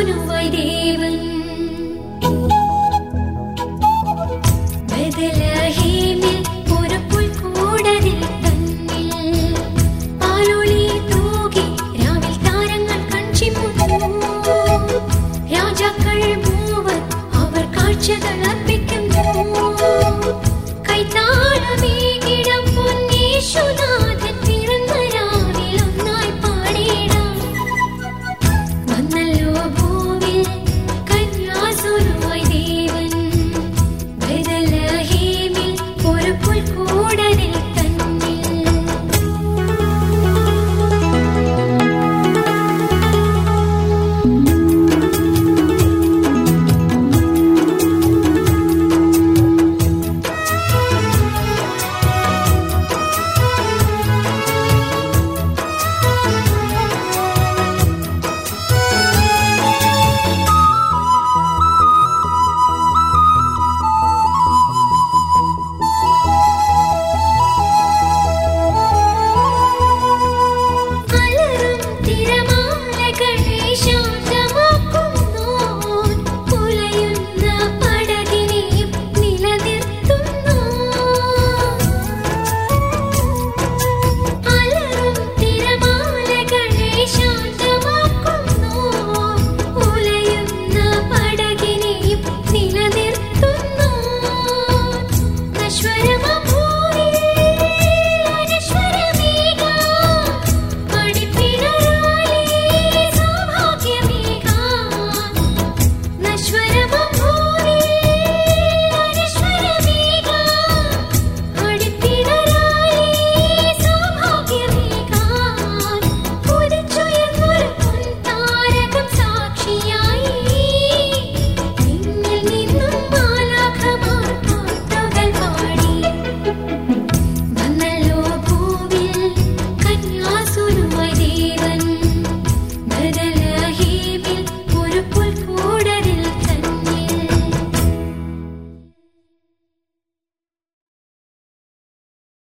காணுவாய் தேவன். பதிலஹீமில் பொறுப்புள் கூடதில் தன்னில். பாலொளி தூகி ராவில் தாரங்கள் கஞ்சி ராஜாக்கள் மூவர் அவர் காட்சிகள்